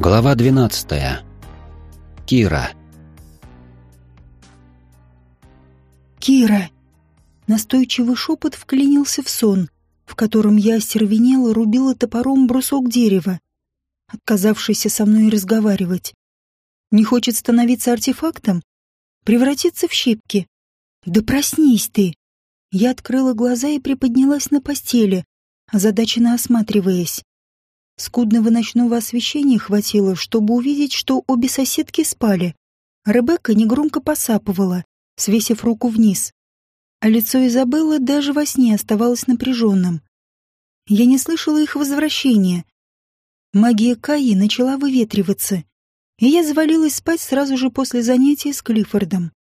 Глава 12. Кира. Кира. Настойчивый шепот вклинился в сон, в котором я остервенела рубила топором брусок дерева, отказавшийся со мной разговаривать. Не хочет становиться артефактом? Превратиться в щепки? Да проснись ты! Я открыла глаза и приподнялась на постели, озадаченно осматриваясь. Скудного ночного освещения хватило, чтобы увидеть, что обе соседки спали. Ребекка негромко посапывала, свесив руку вниз. А лицо Изабеллы даже во сне оставалось напряженным. Я не слышала их возвращения. Магия Каи начала выветриваться, и я завалилась спать сразу же после занятия с Клиффордом.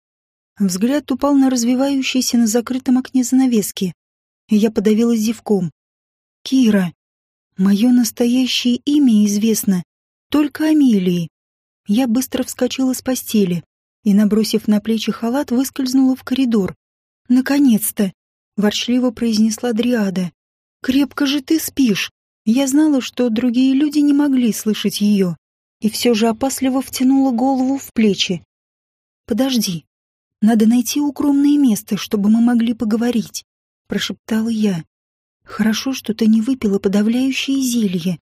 Взгляд упал на развивающиеся на закрытом окне занавески, я подавилась зевком. «Кира!» Мое настоящее имя известно только Амелии. Я быстро вскочила с постели и, набросив на плечи халат, выскользнула в коридор. «Наконец-то!» — ворчливо произнесла Дриада. «Крепко же ты спишь!» Я знала, что другие люди не могли слышать ее, и все же опасливо втянула голову в плечи. «Подожди, надо найти укромное место, чтобы мы могли поговорить», — прошептала я. Хорошо, что ты не выпила подавляющее зелье.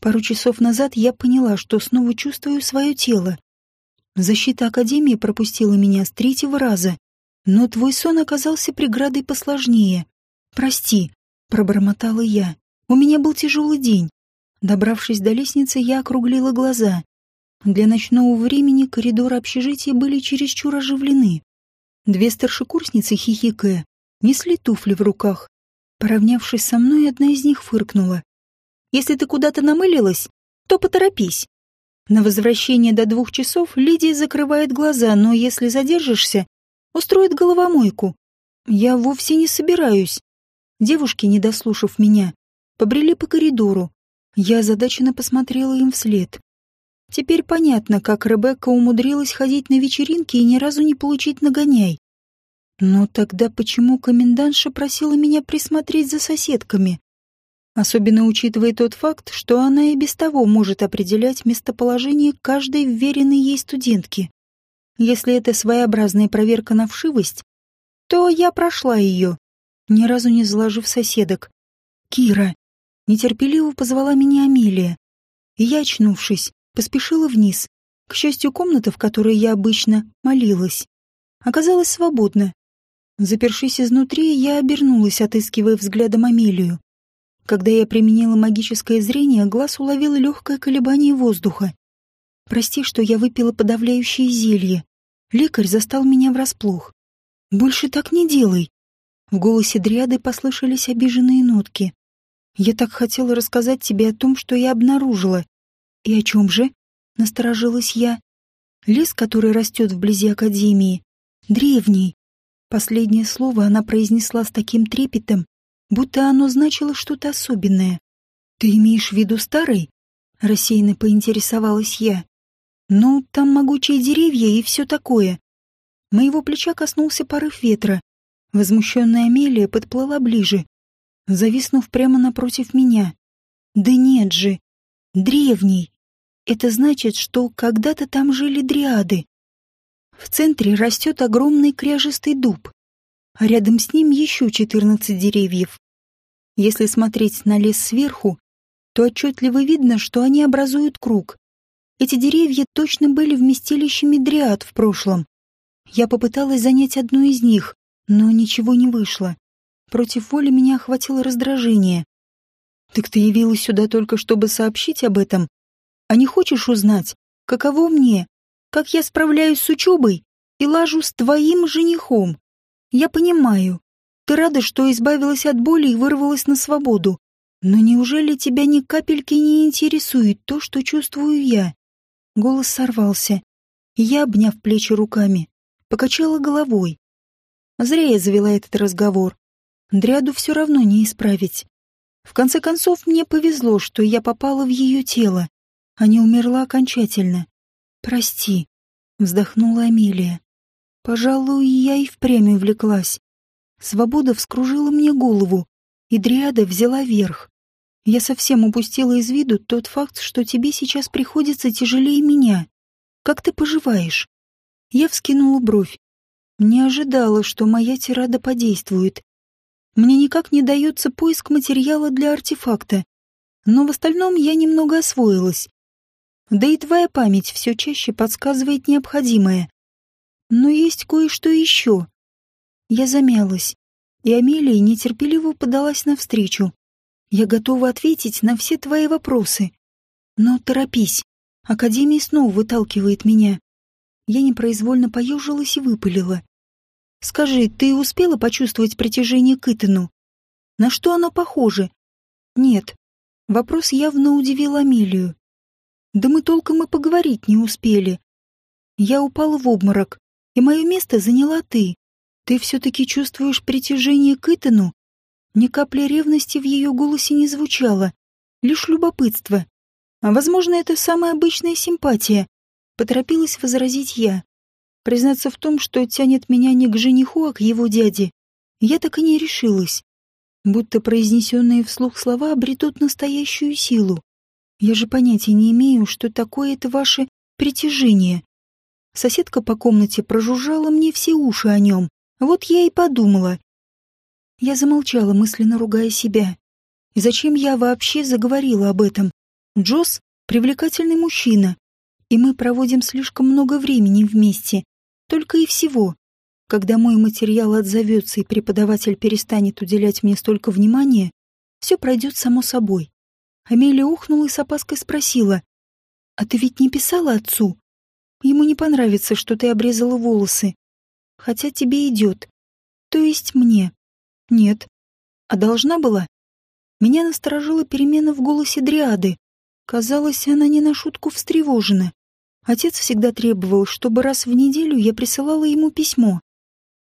Пару часов назад я поняла, что снова чувствую свое тело. Защита Академии пропустила меня с третьего раза, но твой сон оказался преградой посложнее. Прости, пробормотала я. У меня был тяжелый день. Добравшись до лестницы, я округлила глаза. Для ночного времени коридоры общежития были чересчур оживлены. Две старшекурсницы, хихикая, несли туфли в руках, Поравнявшись со мной, одна из них фыркнула. «Если ты куда-то намылилась, то поторопись. На возвращение до двух часов Лидия закрывает глаза, но если задержишься, устроит головомойку. Я вовсе не собираюсь». Девушки, не дослушав меня, побрели по коридору. Я озадаченно посмотрела им вслед. Теперь понятно, как Ребекка умудрилась ходить на вечеринки и ни разу не получить нагоняй. Но тогда почему комендантша просила меня присмотреть за соседками? Особенно учитывая тот факт, что она и без того может определять местоположение каждой вверенной ей студентки. Если это своеобразная проверка на вшивость, то я прошла ее, ни разу не заложив соседок. «Кира!» Нетерпеливо позвала меня Амелия. И я, очнувшись, поспешила вниз. К счастью, комната, в которой я обычно молилась, оказалась свободна. Запершись изнутри, я обернулась, отыскивая взглядом Амелию. Когда я применила магическое зрение, глаз уловил легкое колебание воздуха. «Прости, что я выпила подавляющее зелье. Лекарь застал меня врасплох. Больше так не делай!» В голосе Дриады послышались обиженные нотки. «Я так хотела рассказать тебе о том, что я обнаружила. И о чем же?» — насторожилась я. «Лес, который растет вблизи Академии, древний, Последнее слово она произнесла с таким трепетом, будто оно значило что-то особенное. «Ты имеешь в виду старый?» — рассеянно поинтересовалась я. «Ну, там могучие деревья и все такое». Моего плеча коснулся порыв ветра. Возмущенная Амелия подплыла ближе, зависнув прямо напротив меня. «Да нет же! Древний! Это значит, что когда-то там жили дриады. В центре растет огромный кряжистый дуб, а рядом с ним еще 14 деревьев. Если смотреть на лес сверху, то отчетливо видно, что они образуют круг. Эти деревья точно были вместилищами дриад в прошлом. Я попыталась занять одну из них, но ничего не вышло. Против воли меня охватило раздражение. «Так ты явилась сюда только, чтобы сообщить об этом? А не хочешь узнать, каково мне, как я справляюсь с учебой и лажу с твоим женихом. Я понимаю, ты рада, что избавилась от боли и вырвалась на свободу. Но неужели тебя ни капельки не интересует то, что чувствую я? Голос сорвался. Я, обняв плечи руками, покачала головой. Зря я завела этот разговор. Дряду все равно не исправить. В конце концов, мне повезло, что я попала в ее тело, а не умерла окончательно. «Прости», — вздохнула Амелия. «Пожалуй, я и впрямь увлеклась. Свобода вскружила мне голову, и дриада взяла верх. Я совсем упустила из виду тот факт, что тебе сейчас приходится тяжелее меня. Как ты поживаешь?» Я вскинула бровь. Не ожидала, что моя тирада подействует. Мне никак не дается поиск материала для артефакта. Но в остальном я немного освоилась. Да и твоя память все чаще подсказывает необходимое. Но есть кое-что еще. Я замялась, и Амелия нетерпеливо подалась навстречу. Я готова ответить на все твои вопросы. Но торопись. Академия снова выталкивает меня. Я непроизвольно поежилась и выпалила. «Скажи, ты успела почувствовать притяжение к Итану? На что оно похоже?» «Нет». Вопрос явно удивил Амелию. «Да мы толком и поговорить не успели. Я упала в обморок, и мое место заняла ты. Ты все-таки чувствуешь притяжение к Итану?» Ни капли ревности в ее голосе не звучало, лишь любопытство. А, возможно, это самая обычная симпатия, Поторопилась возразить я. Признаться в том, что тянет меня не к жениху, а к его дяде, я так и не решилась. Будто произнесенные вслух слова обретут настоящую силу. Я же понятия не имею, что такое это ваше притяжение. Соседка по комнате прожужжала мне все уши о нем. Вот я и подумала. Я замолчала, мысленно ругая себя. И зачем я вообще заговорила об этом? Джосс — привлекательный мужчина, и мы проводим слишком много времени вместе. Только и всего. Когда мой материал отзовется и преподаватель перестанет уделять мне столько внимания, все пройдет само собой. Амелия ухнула и с опаской спросила. «А ты ведь не писала отцу? Ему не понравится, что ты обрезала волосы. Хотя тебе идет. То есть мне. Нет. А должна была?» Меня насторожила перемена в голосе Дриады. Казалось, она не на шутку встревожена. Отец всегда требовал, чтобы раз в неделю я присылала ему письмо.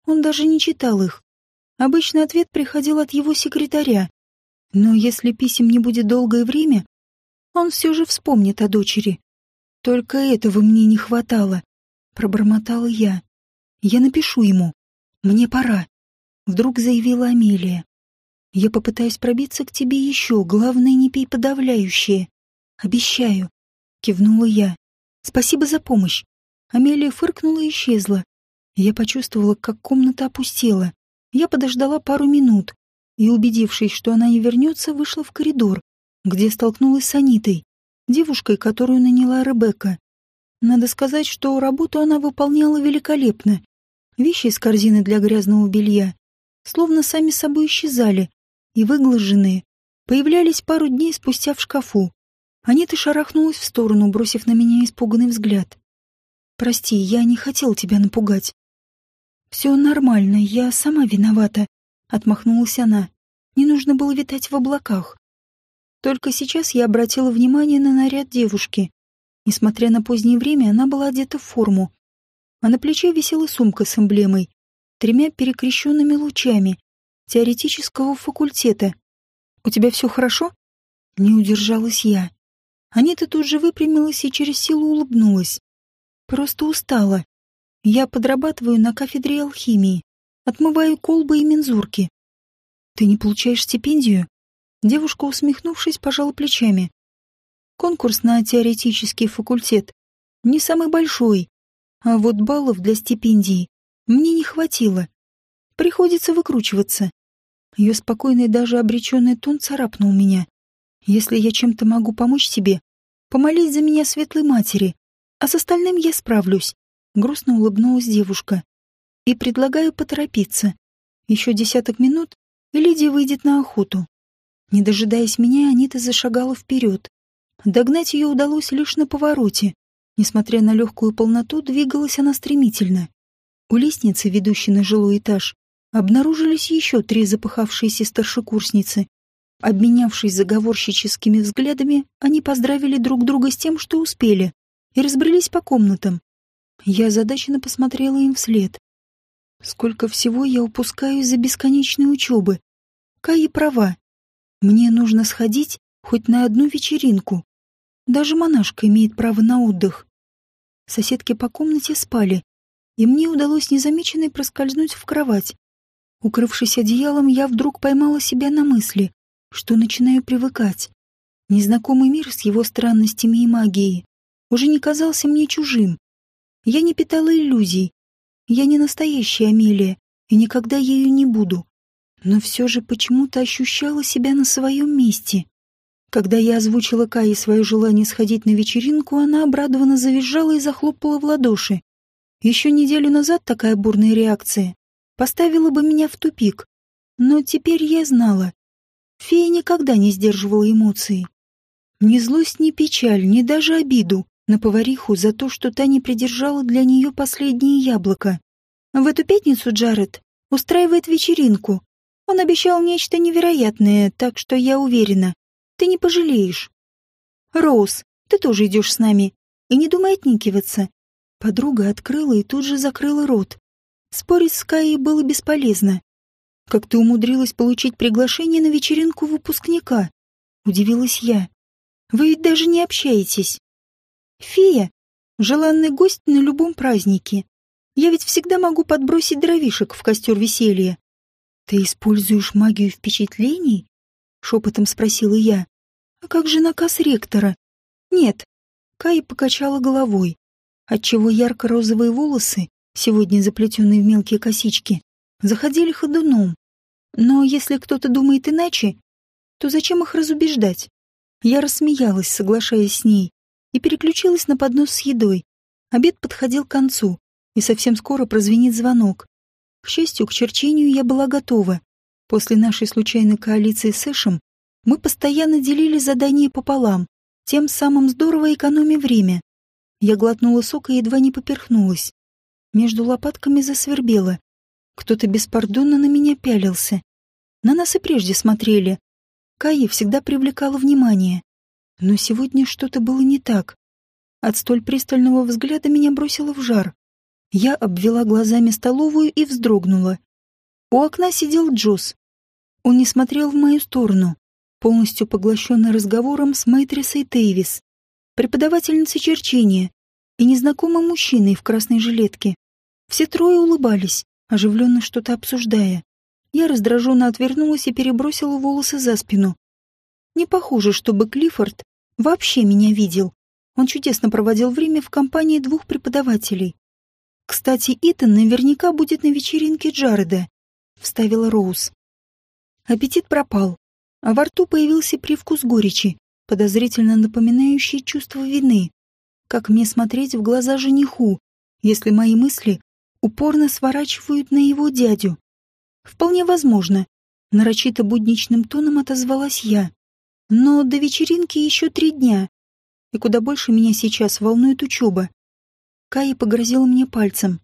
Он даже не читал их. Обычный ответ приходил от его секретаря. Но если писем не будет долгое время, он все же вспомнит о дочери. Только этого мне не хватало, пробормотала я. Я напишу ему. Мне пора. Вдруг заявила Амелия. Я попытаюсь пробиться к тебе еще, главное, не пей подавляющее. Обещаю, кивнула я. Спасибо за помощь. Амелия фыркнула и исчезла. Я почувствовала, как комната опустела. Я подождала пару минут и, убедившись, что она не вернется, вышла в коридор, где столкнулась с Анитой, девушкой, которую наняла Ребекка. Надо сказать, что работу она выполняла великолепно. Вещи из корзины для грязного белья словно сами собой исчезали и выглаженные появлялись пару дней спустя в шкафу. Анита шарахнулась в сторону, бросив на меня испуганный взгляд. «Прости, я не хотел тебя напугать». «Все нормально, я сама виновата», — отмахнулась она. «Не нужно было витать в облаках». Только сейчас я обратила внимание на наряд девушки. Несмотря на позднее время, она была одета в форму, а на плече висела сумка с эмблемой, тремя перекрещенными лучами теоретического факультета. «У тебя все хорошо?» Не удержалась я. Анита тут же выпрямилась и через силу улыбнулась. Просто устала. Я подрабатываю на кафедре алхимии. Отмываю колбы и мензурки. Ты не получаешь стипендию? Девушка, усмехнувшись, пожала плечами. Конкурс на теоретический факультет не самый большой, а вот баллов для стипендии мне не хватило. Приходится выкручиваться. Ее спокойный даже обреченный тон царапнул меня. Если я чем-то могу помочь тебе, помолись за меня светлой матери, а с остальным я справлюсь. Грустно улыбнулась девушка. И предлагаю поторопиться. Еще десяток минут, и Лидия выйдет на охоту. Не дожидаясь меня, Анита зашагала вперед. Догнать ее удалось лишь на повороте. Несмотря на легкую полноту, двигалась она стремительно. У лестницы, ведущей на жилой этаж, обнаружились еще три запыхавшиеся старшекурсницы, Обменявшись заговорщическими взглядами, они поздравили друг друга с тем, что успели, и разбрелись по комнатам. Я озадаченно посмотрела им вслед. Сколько всего я упускаю из-за бесконечной учебы. Каи права. Мне нужно сходить хоть на одну вечеринку. Даже монашка имеет право на отдых. Соседки по комнате спали, и мне удалось незамеченной проскользнуть в кровать. Укрывшись одеялом, я вдруг поймала себя на мысли, что начинаю привыкать. Незнакомый мир с его странностями и магией уже не казался мне чужим. Я не питала иллюзий. Я не настоящая Амелия и никогда ею не буду. Но все же почему-то ощущала себя на своем месте. Когда я озвучила Кае свое желание сходить на вечеринку, она обрадованно завизжала и захлопала в ладоши. Еще неделю назад такая бурная реакция поставила бы меня в тупик. Но теперь я знала. Фея никогда не сдерживала эмоции. Ни злость, ни печаль, ни даже обиду на повариху за то, что та не придержала для нее последнее яблоко. В эту пятницу Джаред устраивает вечеринку. Он обещал нечто невероятное, так что я уверена, ты не пожалеешь. Роуз, ты тоже идешь с нами. И не думай отникиваться. Подруга открыла и тут же закрыла рот. Спорить с Каей было бесполезно. Как ты умудрилась получить приглашение на вечеринку выпускника? Удивилась я. Вы ведь даже не общаетесь. Фея — желанный гость на любом празднике. Я ведь всегда могу подбросить дровишек в костер веселья. Ты используешь магию впечатлений? Шепотом спросила я. А как же наказ ректора? Нет. Кай покачала головой, отчего ярко-розовые волосы, сегодня заплетенные в мелкие косички, заходили ходуном. Но если кто-то думает иначе, то зачем их разубеждать? Я рассмеялась, соглашаясь с ней, и переключилась на поднос с едой. Обед подходил к концу, и совсем скоро прозвенит звонок. К счастью, к черчению я была готова. После нашей случайной коалиции с Эшем мы постоянно делили задания пополам, тем самым здорово экономя время. Я глотнула сок и едва не поперхнулась. Между лопатками засвербело. Кто-то беспардонно на меня пялился. На нас и прежде смотрели. Кая всегда привлекала внимание. Но сегодня что-то было не так. От столь пристального взгляда меня бросило в жар. Я обвела глазами столовую и вздрогнула. У окна сидел Джосс. Он не смотрел в мою сторону, полностью поглощенный разговором с Мэйтрисой Тейвис, преподавательницей черчения и незнакомым мужчиной в красной жилетке. Все трое улыбались, оживленно что-то обсуждая. Я раздраженно отвернулась и перебросила волосы за спину. Не похоже, чтобы Клиффорд вообще меня видел. Он чудесно проводил время в компании двух преподавателей. «Кстати, Итан наверняка будет на вечеринке Джареда», — вставила Роуз. Аппетит пропал, а во рту появился привкус горечи, подозрительно напоминающий чувство вины. Как мне смотреть в глаза жениху, если мои мысли упорно сворачивают на его дядю? Вполне возможно, нарочито будничным тоном отозвалась я. Но до вечеринки еще три дня, и куда больше меня сейчас волнует учеба. Кая погрозила мне пальцем.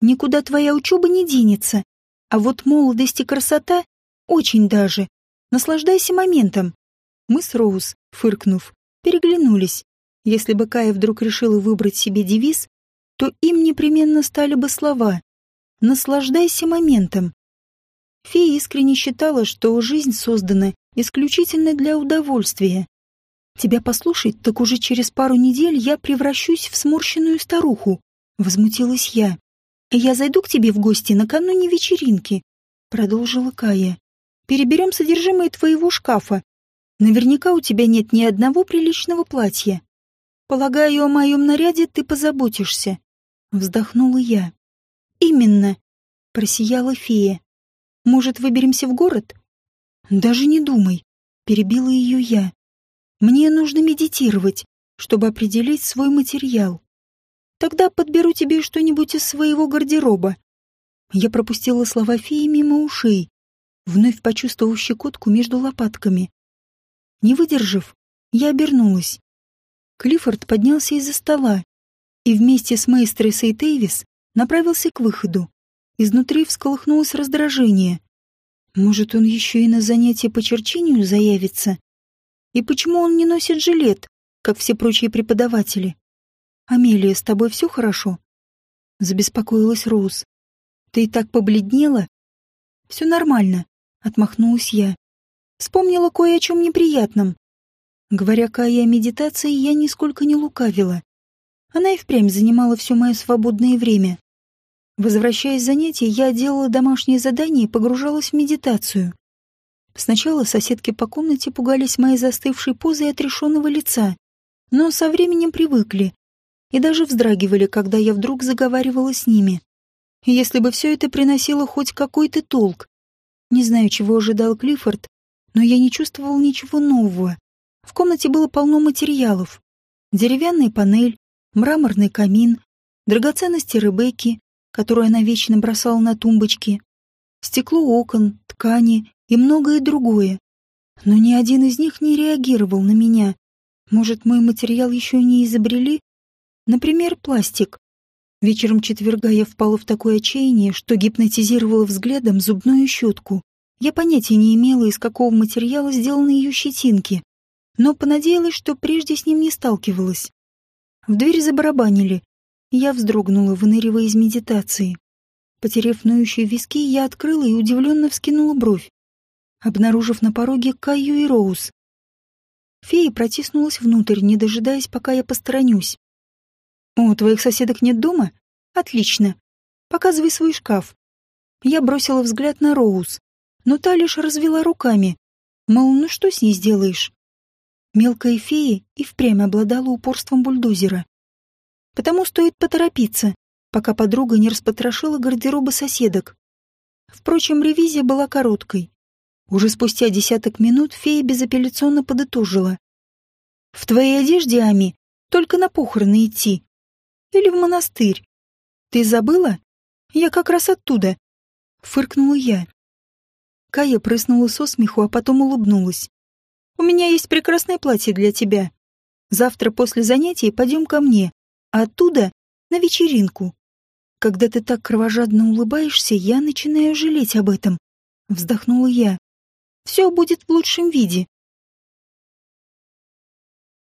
«Никуда твоя учеба не денется, а вот молодость и красота очень даже. Наслаждайся моментом». Мы с Роуз, фыркнув, переглянулись. Если бы Кая вдруг решила выбрать себе девиз, то им непременно стали бы слова «Наслаждайся моментом». Фея искренне считала, что жизнь создана исключительно для удовольствия. Тебя послушать, так уже через пару недель я превращусь в сморщенную старуху, возмутилась я. Я зайду к тебе в гости накануне вечеринки, продолжила Кая. Переберем содержимое твоего шкафа. Наверняка у тебя нет ни одного приличного платья. Полагаю, о моем наряде ты позаботишься. Вздохнула я. Именно, просияла фея. Может, выберемся в город? Даже не думай, перебила ее я. Мне нужно медитировать, чтобы определить свой материал. Тогда подберу тебе что-нибудь из своего гардероба. Я пропустила слова феи мимо ушей, вновь почувствовав щекотку между лопатками. Не выдержав, я обернулась. Клиффорд поднялся из-за стола и вместе с Мейстресой Тейвис направился к выходу. Изнутри всколыхнулось раздражение. Может, он еще и на занятие по черчению заявится? И почему он не носит жилет, как все прочие преподаватели? Амелия, с тобой все хорошо? Забеспокоилась Роуз. Ты и так побледнела? Все нормально, отмахнулась я. Вспомнила кое о чем неприятном. Говоря Кае о медитации, я нисколько не лукавила. Она и впрямь занимала все мое свободное время. Возвращаясь с занятий, я делала домашние задания и погружалась в медитацию. Сначала соседки по комнате пугались моей застывшей позой отрешенного лица, но со временем привыкли и даже вздрагивали, когда я вдруг заговаривала с ними. Если бы все это приносило хоть какой-то толк. Не знаю, чего ожидал Клиффорд, но я не чувствовал ничего нового. В комнате было полно материалов. Деревянная панель, мраморный камин, драгоценности Ребекки, которую она вечно бросала на тумбочки, стекло окон, ткани и многое другое. Но ни один из них не реагировал на меня. Может, мой материал еще не изобрели? Например, пластик. Вечером четверга я впала в такое отчаяние, что гипнотизировала взглядом зубную щетку. Я понятия не имела, из какого материала сделаны ее щетинки, но понадеялась, что прежде с ним не сталкивалась. В дверь забарабанили. Я вздрогнула, выныривая из медитации. Потерев ноющие виски, я открыла и удивленно вскинула бровь, обнаружив на пороге Каю и Роуз. Фея протиснулась внутрь, не дожидаясь, пока я посторонюсь. «У твоих соседок нет дома? Отлично. Показывай свой шкаф». Я бросила взгляд на Роуз, но та лишь развела руками. Мол, ну что с ней сделаешь? Мелкая фея и впрямь обладала упорством бульдозера. Потому стоит поторопиться, пока подруга не распотрошила гардеробы соседок. Впрочем, ревизия была короткой. Уже спустя десяток минут фея безапелляционно подытожила. «В твоей одежде, Ами, только на похороны идти. Или в монастырь. Ты забыла? Я как раз оттуда». Фыркнула я. Кая прыснула со смеху, а потом улыбнулась. У меня есть прекрасное платье для тебя. Завтра после занятий пойдем ко мне, а оттуда на вечеринку. Когда ты так кровожадно улыбаешься, я начинаю жалеть об этом. Вздохнула я. Все будет в лучшем виде.